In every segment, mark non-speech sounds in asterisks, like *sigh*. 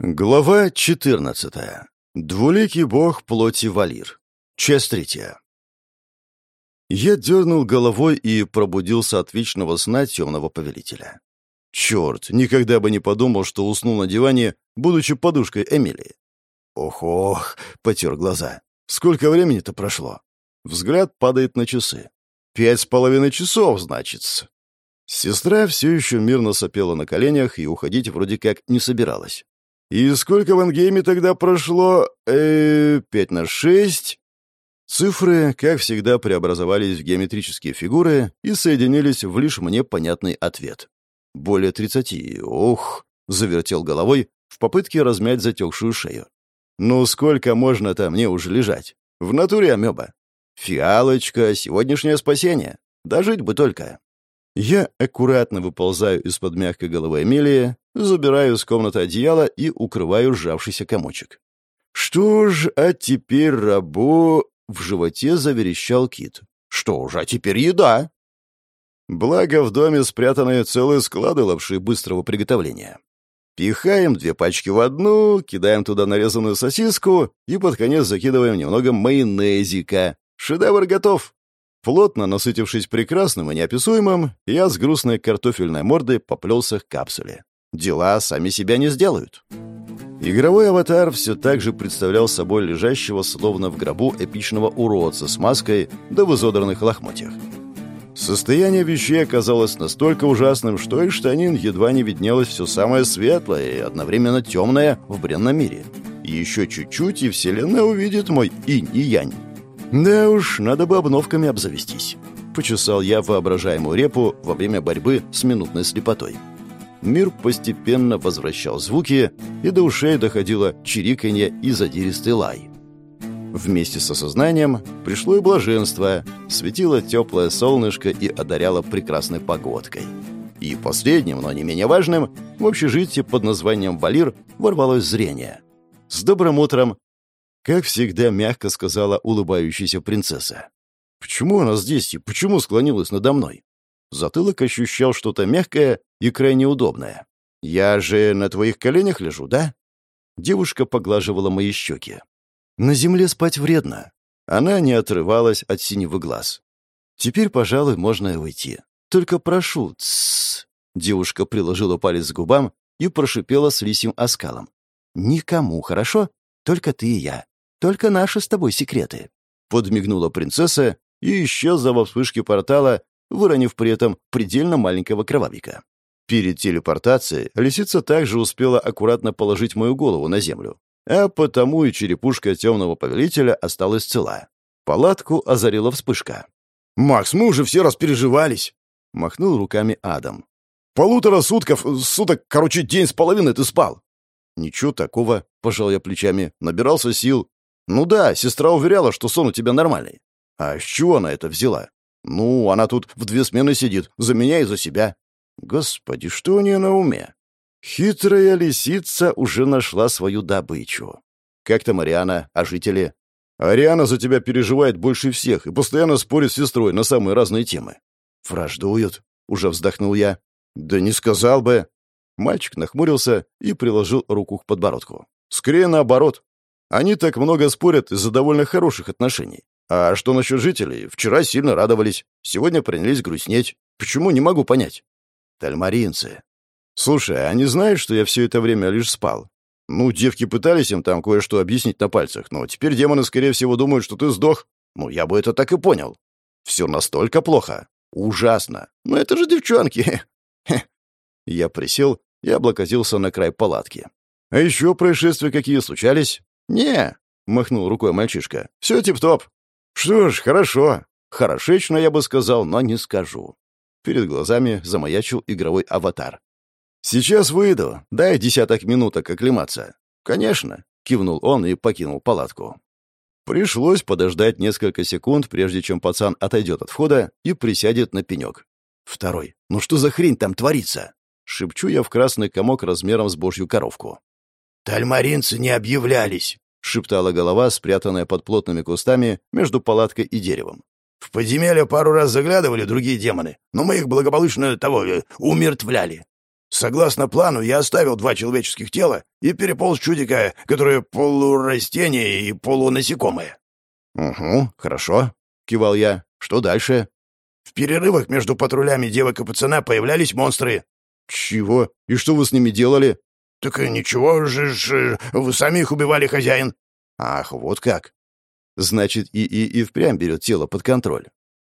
Глава 14. Двуликий бог плоти Валир. Часть третья. Я дернул головой и пробудился от вечного сна темного повелителя. Черт, никогда бы не подумал, что уснул на диване, будучи подушкой Эмилии. Ох-ох, потер глаза. Сколько времени-то прошло? Взгляд падает на часы. Пять с половиной часов, значит. Сестра все еще мирно сопела на коленях и уходить вроде как не собиралась. И сколько в ангейме тогда прошло? Э, пять на шесть. Цифры, как всегда, преобразовались в геометрические фигуры и соединились в лишь мне понятный ответ. Более тридцати. Ох, завертел головой в попытке размять затекшую шею. Ну сколько можно там мне уже лежать? В натуре амеба. Фиалочка, сегодняшнее спасение. Дожить бы только. Я аккуратно выползаю из-под мягкой головы Эмилии, забираю из комнаты одеяло и укрываю сжавшийся комочек. «Что ж, а теперь рабо...» — в животе заверещал кит. «Что ж, а теперь еда!» Благо, в доме спрятаны целые склады лапши быстрого приготовления. Пихаем две пачки в одну, кидаем туда нарезанную сосиску и под конец закидываем немного майонезика. Шедевр готов. Плотно насытившись прекрасным и неописуемым, я с грустной картофельной мордой поплелся к капсуле. Дела сами себя не сделают. Игровой аватар все так же представлял собой лежащего словно в гробу эпичного уродца с маской да в изодранных лохмотьях. Состояние вещей оказалось настолько ужасным, что из штанин едва не виднелось все самое светлое и одновременно темное в бренном мире. Еще чуть-чуть, и вселенная увидит мой инь и янь. «Да уж, надо бы обновками обзавестись», — почесал я воображаемую репу во время борьбы с минутной слепотой. Мир постепенно возвращал звуки, и до ушей доходило чириканье и задиристый лай. Вместе с осознанием пришло и блаженство, светило теплое солнышко и одаряло прекрасной погодкой. И последним, но не менее важным, в общежитие под названием «Валир» ворвалось зрение. «С добрым утром!» Как всегда, мягко сказала улыбающаяся принцесса. «Почему она здесь и почему склонилась надо мной?» Затылок ощущал что-то мягкое и крайне удобное. «Я же на твоих коленях лежу, да?» Девушка поглаживала мои щеки. «На земле спать вредно». Она не отрывалась от синего глаз. «Теперь, пожалуй, можно и уйти. Только прошу, тссс». Девушка приложила палец к губам и прошипела с лисим оскалом. «Никому, хорошо? Только ты и я. Только наши с тобой секреты». Подмигнула принцесса и исчезла во вспышке портала, выронив при этом предельно маленького кровавика. Перед телепортацией лисица также успела аккуратно положить мою голову на землю, а потому и черепушка темного повелителя осталась цела. Палатку озарила вспышка. «Макс, мы уже все распереживались!» — махнул руками Адам. «Полутора сутков, суток, короче, день с половиной ты спал!» «Ничего такого», — пожал я плечами, набирался сил. «Ну да, сестра уверяла, что сон у тебя нормальный». «А с чего она это взяла?» «Ну, она тут в две смены сидит, за меня и за себя». «Господи, что у нее на уме?» Хитрая лисица уже нашла свою добычу. «Как там Ариана, а жители?» «Ариана за тебя переживает больше всех и постоянно спорит с сестрой на самые разные темы». «Враждуют?» — уже вздохнул я. «Да не сказал бы». Мальчик нахмурился и приложил руку к подбородку. «Скорее наоборот. Они так много спорят из-за довольно хороших отношений. А что насчет жителей? Вчера сильно радовались, сегодня принялись грустнеть. Почему, не могу понять. Тальмаринцы. Слушай, они знают, что я все это время лишь спал? Ну, девки пытались им там кое-что объяснить на пальцах, но теперь демоны, скорее всего, думают, что ты сдох. Ну, я бы это так и понял. Все настолько плохо. Ужасно. Но это же девчонки. *laughs* Я присел и облокотился на край палатки. А еще происшествия какие случались? Не, махнул рукой мальчишка. Все тип-топ. Что ж, хорошо. Хорошечно, я бы сказал, но не скажу. Перед глазами замаячил игровой аватар. «Сейчас выйду. Дай десяток минуток оклематься». «Конечно», — кивнул он и покинул палатку. Пришлось подождать несколько секунд, прежде чем пацан отойдет от входа и присядет на пенек. Второй. «Ну что за хрень там творится?» Шепчу я в красный комок размером с божью коровку. «Тальмаринцы не объявлялись», — шептала голова, спрятанная под плотными кустами между палаткой и деревом. «В подземелье пару раз заглядывали другие демоны, но мы их благополучно того э, умертвляли. Согласно плану, я оставил два человеческих тела и переполз чудика, которые полурастения и полунасекомые. «Угу, хорошо», — кивал я. «Что дальше?» В перерывах между патрулями девок и пацана появлялись монстры. «Чего? И что вы с ними делали?» «Так и ничего же, ж, вы сами их убивали, хозяин». «Ах, вот как. Значит, и и и впрямь берет тело под контроль.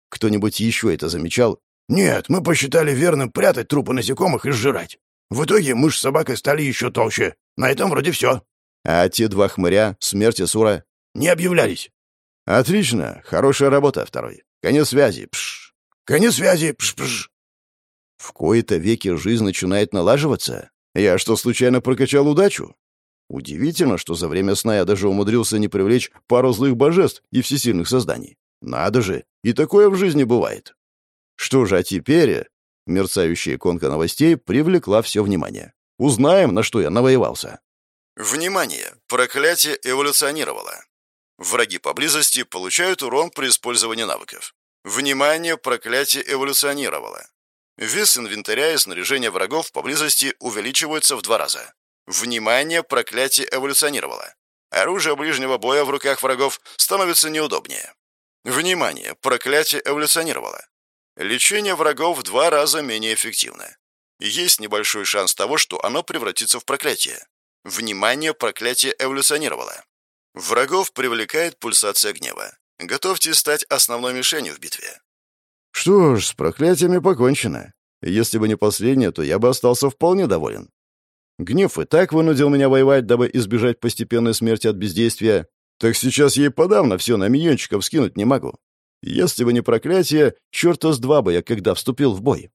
Кто-нибудь еще это замечал?» «Нет, мы посчитали верным прятать трупы насекомых и сжирать. В итоге мышь с собакой стали еще толще. На этом вроде все». «А те два хмыря, смерть и Сура?» «Не объявлялись». «Отлично. Хорошая работа, второй. Конец связи. Пш. Конец связи. Пш-пш». В кои-то веки жизнь начинает налаживаться. Я что, случайно прокачал удачу? Удивительно, что за время сна я даже умудрился не привлечь пару злых божеств и всесильных созданий. Надо же, и такое в жизни бывает. Что же, а теперь... Мерцающая иконка новостей привлекла все внимание. Узнаем, на что я навоевался. Внимание! Проклятие эволюционировало. Враги поблизости получают урон при использовании навыков. Внимание! Проклятие эволюционировало. Вес инвентаря и снаряжения врагов поблизости увеличивается в два раза. Внимание! Проклятие эволюционировало. Оружие ближнего боя в руках врагов становится неудобнее. Внимание! Проклятие эволюционировало. Лечение врагов в два раза менее эффективно. Есть небольшой шанс того, что оно превратится в проклятие. Внимание! Проклятие эволюционировало. Врагов привлекает пульсация гнева. Готовьтесь стать основной мишенью в битве. Что ж, с проклятиями покончено. Если бы не последнее, то я бы остался вполне доволен. Гнев и так вынудил меня воевать, дабы избежать постепенной смерти от бездействия. Так сейчас ей подавно все на миньончиков скинуть не могу. Если бы не проклятие, черта с два бы я когда вступил в бой.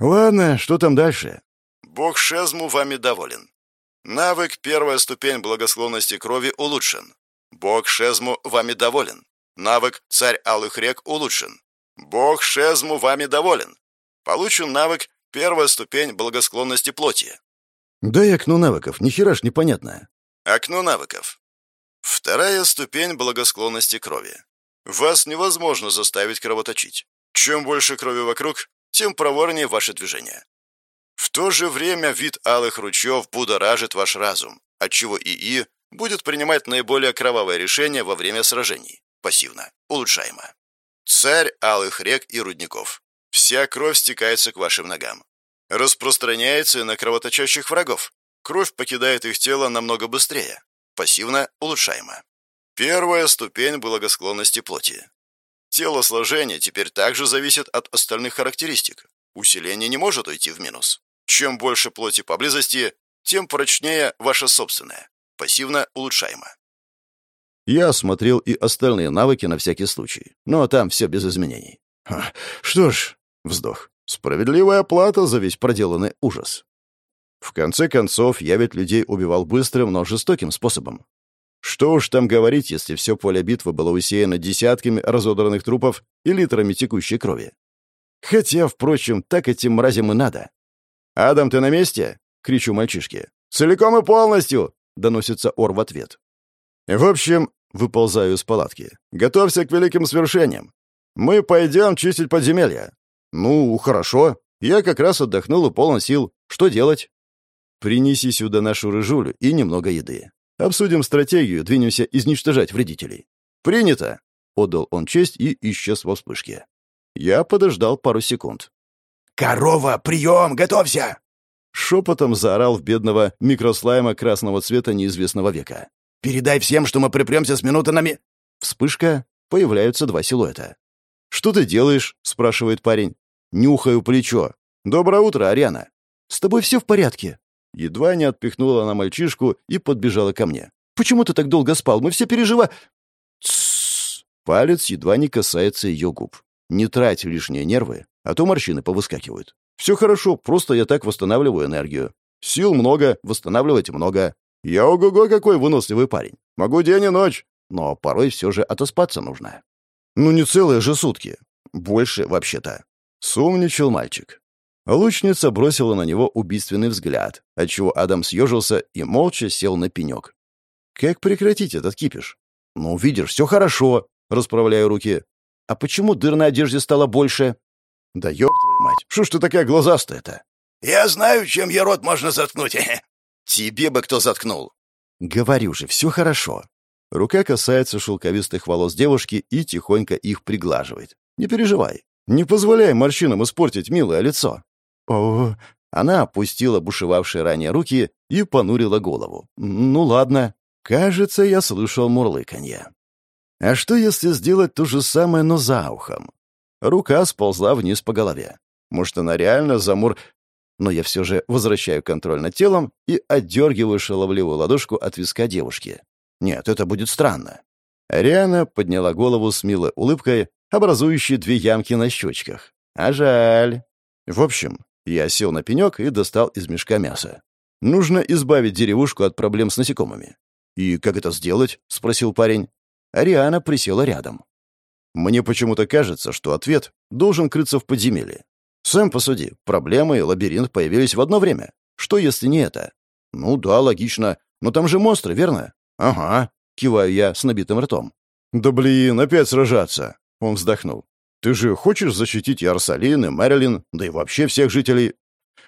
Ладно, что там дальше? Бог Шезму вами доволен. Навык «Первая ступень благосклонности крови» улучшен. Бог Шезму вами доволен. Навык «Царь Алых рек» улучшен. Бог Шезму вами доволен. Получен навык «Первая ступень благосклонности плоти». Дай окно навыков, ни хера ж непонятно. Окно навыков. Вторая ступень благосклонности крови. Вас невозможно заставить кровоточить. Чем больше крови вокруг, тем проворнее ваши движения. В то же время вид алых ручьев будоражит ваш разум, отчего ИИ будет принимать наиболее кровавое решение во время сражений. Пассивно. Улучшаемо. Царь алых рек и рудников. Вся кровь стекается к вашим ногам. Распространяется на кровоточащих врагов. Кровь покидает их тело намного быстрее. Пассивно улучшаемо. Первая ступень благосклонности плоти. Телосложение теперь также зависит от остальных характеристик. Усиление не может уйти в минус. Чем больше плоти поблизости, тем прочнее ваша собственная. Пассивно улучшаемо. Я осмотрел и остальные навыки на всякий случай. Но там все без изменений. Что ж, вздох. Справедливая плата за весь проделанный ужас. В конце концов, я ведь людей убивал быстрым, но жестоким способом. Что уж там говорить, если все поле битвы было усеяно десятками разодранных трупов и литрами текущей крови. Хотя, впрочем, так этим мразям и надо. «Адам, ты на месте?» — кричу мальчишке. «Целиком и полностью!» — доносится Ор в ответ. В общем, выползаю из палатки. «Готовься к великим свершениям. Мы пойдем чистить подземелья». «Ну, хорошо. Я как раз отдохнул и полон сил. Что делать?» «Принеси сюда нашу рыжулю и немного еды. Обсудим стратегию, двинемся изничтожать вредителей». «Принято!» — отдал он честь и исчез во вспышке. Я подождал пару секунд. «Корова, прием! Готовься!» Шепотом заорал в бедного микрослайма красного цвета неизвестного века. «Передай всем, что мы припремся с минуты на ми...» Вспышка. Появляются два силуэта. «Что ты делаешь?» — спрашивает парень. Нюхаю плечо. «Доброе утро, Ариана». «С тобой все в порядке?» Едва не отпихнула она мальчишку и подбежала ко мне. «Почему ты так долго спал? Мы все пережива...» Тссс. Палец едва не касается ее губ. Не трать лишние нервы, а то морщины повыскакивают. Все хорошо, просто я так восстанавливаю энергию. Сил много, восстанавливать много. Я ого-го какой выносливый парень. Могу день и ночь, но порой все же отоспаться нужно. Ну не целые же сутки. Больше, вообще-то. Сумничал мальчик. Лучница бросила на него убийственный взгляд, отчего Адам съежился и молча сел на пенек. «Как прекратить этот кипиш?» «Ну, видишь, все хорошо», — расправляю руки. «А почему дыр на одежде стало больше?» «Да ёб твою мать, что ж ты такая глазастая-то?» Я знаю, чем я рот можно заткнуть. *laughs* Тебе бы кто заткнул. Говорю же, все хорошо. Рука касается шелковистых волос девушки и тихонько их приглаживает. Не переживай. Не позволяй морщинам испортить милое лицо. О, она опустила бушевавшие ранее руки и понурила голову. Ну ладно. Кажется, я слышал мурлыканье. А что, если сделать то же самое, но за ухом? Рука сползла вниз по голове. Может, она реально замур... Но я все же возвращаю контроль над телом и отдергиваю шаловливую ладошку от виска девушки. Нет, это будет странно. Ариана подняла голову с милой улыбкой, образующей две ямки на щечках. А жаль. В общем, я сел на пенек и достал из мешка мясо. Нужно избавить деревушку от проблем с насекомыми. «И как это сделать?» — спросил парень. Ариана присела рядом. Мне почему-то кажется, что ответ должен крыться в подземелье. Сам посуди, проблемы и лабиринт появились в одно время. Что, если не это? Ну да, логично. Но там же монстры, верно? Ага, киваю я с набитым ртом. Да блин, опять сражаться. Он вздохнул. Ты же хочешь защитить Ярсалин и Мэрилин, да и вообще всех жителей?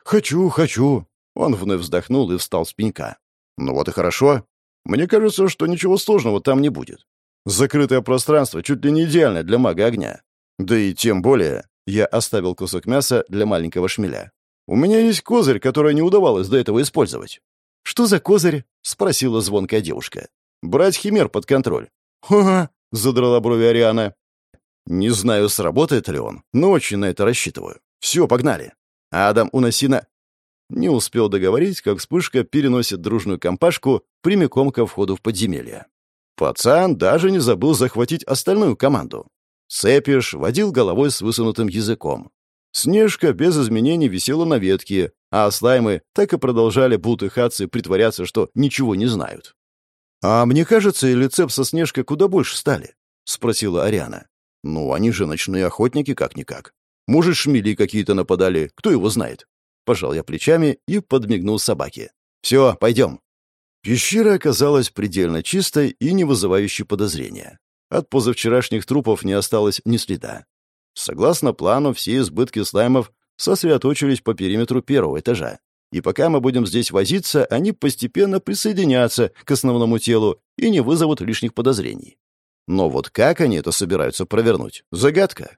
Хочу, хочу. Он вновь вздохнул и встал с пенька. Ну вот и хорошо. Мне кажется, что ничего сложного там не будет. Закрытое пространство чуть ли не идеальное для мага огня. Да и тем более я оставил кусок мяса для маленького шмеля. У меня есть козырь, который не удавалось до этого использовать. «Что за козырь?» — спросила звонкая девушка. «Брать химер под контроль». «Ха-ха!» — задрала брови Ариана. «Не знаю, сработает ли он, но очень на это рассчитываю. Все, погнали. Адам, уноси на...» Не успел договорить, как вспышка переносит дружную компашку прямиком ко входу в подземелье. Пацан даже не забыл захватить остальную команду. Сепиш водил головой с высунутым языком. Снежка без изменений висела на ветке, а слаймы так и продолжали бутыхаться и притворяться, что ничего не знают. «А мне кажется, или Цеп со Снежкой куда больше стали?» — спросила Ариана. «Ну, они же ночные охотники как-никак. Может, шмели какие-то нападали, кто его знает?» Пожал я плечами и подмигнул собаке. «Все, пойдем». Пещера оказалась предельно чистой и не вызывающей подозрения. От позавчерашних трупов не осталось ни следа. Согласно плану, все избытки слаймов сосредоточились по периметру первого этажа. И пока мы будем здесь возиться, они постепенно присоединятся к основному телу и не вызовут лишних подозрений. Но вот как они это собираются провернуть? Загадка.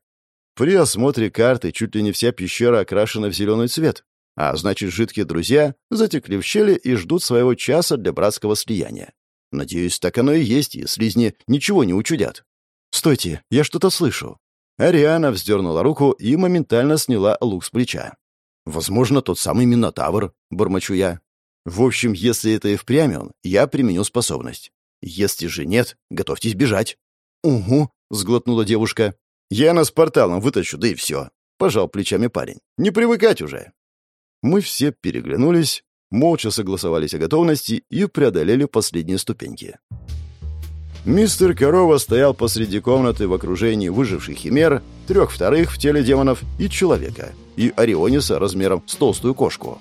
При осмотре карты чуть ли не вся пещера окрашена в зеленый цвет, а значит, жидкие друзья затекли в щели и ждут своего часа для братского слияния. Надеюсь, так оно и есть, и слизни ничего не учудят. «Стойте, я что-то слышу». Ариана вздернула руку и моментально сняла лук с плеча. «Возможно, тот самый Минотавр», — бормочу я. «В общем, если это и впрямь он, я применю способность. Если же нет, готовьтесь бежать». «Угу», — сглотнула девушка. «Я нас порталом вытащу, да и все», — пожал плечами парень. «Не привыкать уже». Мы все переглянулись, молча согласовались о готовности и преодолели последние ступеньки. Мистер Корова стоял посреди комнаты в окружении выживших химер, трех вторых в теле демонов и человека, и Ориониса размером с толстую кошку.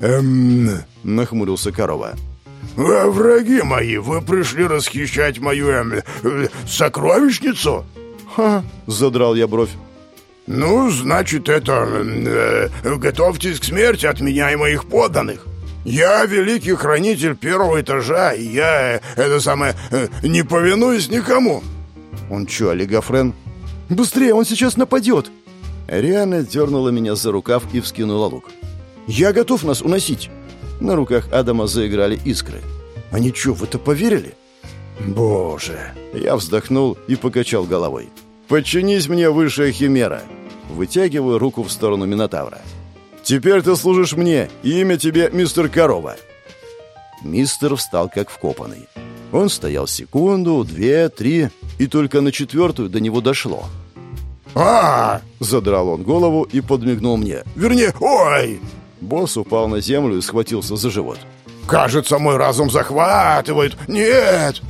«Эм...» — нахмурился Корова. «А враги мои, вы пришли расхищать мою, эм... Э, сокровищницу?» «Ха!» — задрал я бровь. «Ну, значит, это... Э, готовьтесь к смерти от меня и моих подданных. Я великий хранитель первого этажа, и я, э, это самое, э, не повинуюсь никому». «Он чё, олигофрен?» «Быстрее, он сейчас нападет!» Риана дернула меня за рукав и вскинула лук. «Я готов нас уносить!» На руках Адама заиграли искры. «Они чё, в это поверили?» «Боже!» Я вздохнул и покачал головой. «Подчинись мне, высшая химера!» Вытягиваю руку в сторону Минотавра. «Теперь ты служишь мне, имя тебе мистер Корова!» Мистер встал как вкопанный. Он стоял секунду, две, три, и только на четвертую до него дошло. а, Задрал он голову и подмигнул мне. Вернее, ой!» Босс упал на землю и схватился за живот. «Кажется, мой разум захватывает! Нет!»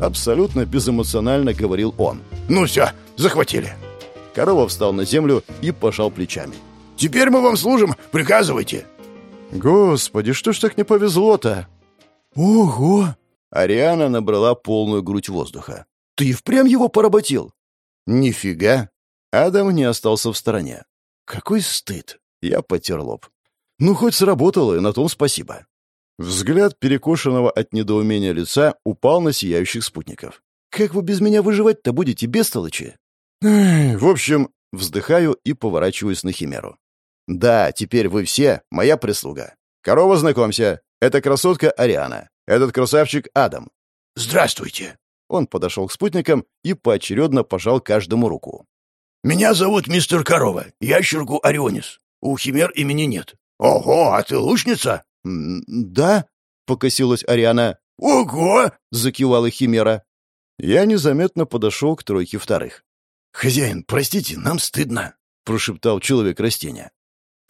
Абсолютно безэмоционально говорил он. «Ну все, захватили!» Корова встал на землю и пожал плечами. «Теперь мы вам служим, приказывайте!» «Господи, что ж так не повезло-то?» «Ого!» Ариана набрала полную грудь воздуха. «Ты и впрямь его поработил?» «Нифига!» Адам не остался в стороне. «Какой стыд!» Я потер лоб. Ну, хоть сработало, и на том спасибо. Взгляд перекошенного от недоумения лица упал на сияющих спутников. «Как вы без меня выживать-то будете, бестолочи?» В общем, вздыхаю и поворачиваюсь на Химеру. «Да, теперь вы все моя прислуга. Корова, знакомься, это красотка Ариана, этот красавчик Адам». «Здравствуйте». Он подошел к спутникам и поочередно пожал каждому руку. «Меня зовут мистер Корова, ящерку Орионис. У Химер имени нет». «Ого, а ты лучница?» «Да», — покосилась Ариана. «Ого!» — закивала Химера. Я незаметно подошел к тройке вторых. «Хозяин, простите, нам стыдно», — прошептал человек-растение.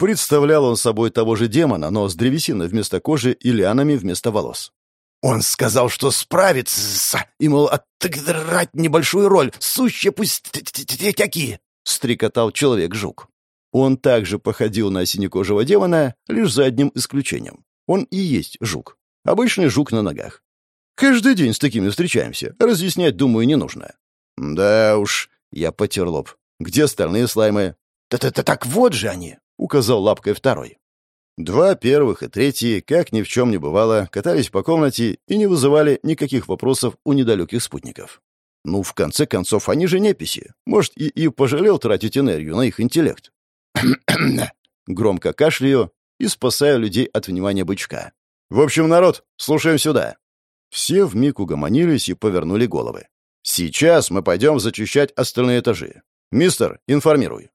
Представлял он собой того же демона, но с древесиной вместо кожи и лианами вместо волос. «Он сказал, что справится, и, мол, отыграть небольшую роль, сущие пустяки», — стрекотал человек-жук. Он также походил на синекожего демона, лишь за одним исключением. Он и есть жук. Обычный жук на ногах. Каждый день с такими встречаемся. Разъяснять, думаю, не нужно. Да уж, я потер лоб. Где остальные слаймы? «Та-та-та, так вот же они!» — указал лапкой второй. Два первых и третий, как ни в чем не бывало, катались по комнате и не вызывали никаких вопросов у недалеких спутников. Ну, в конце концов, они же неписи. Может, и, и пожалел тратить энергию на их интеллект. *clears throat* Громко кашляю и спасаю людей от внимания бычка. В общем, народ, слушаем сюда. Все вмиг угомонились и повернули головы. Сейчас мы пойдем зачищать остальные этажи. Мистер, информируй.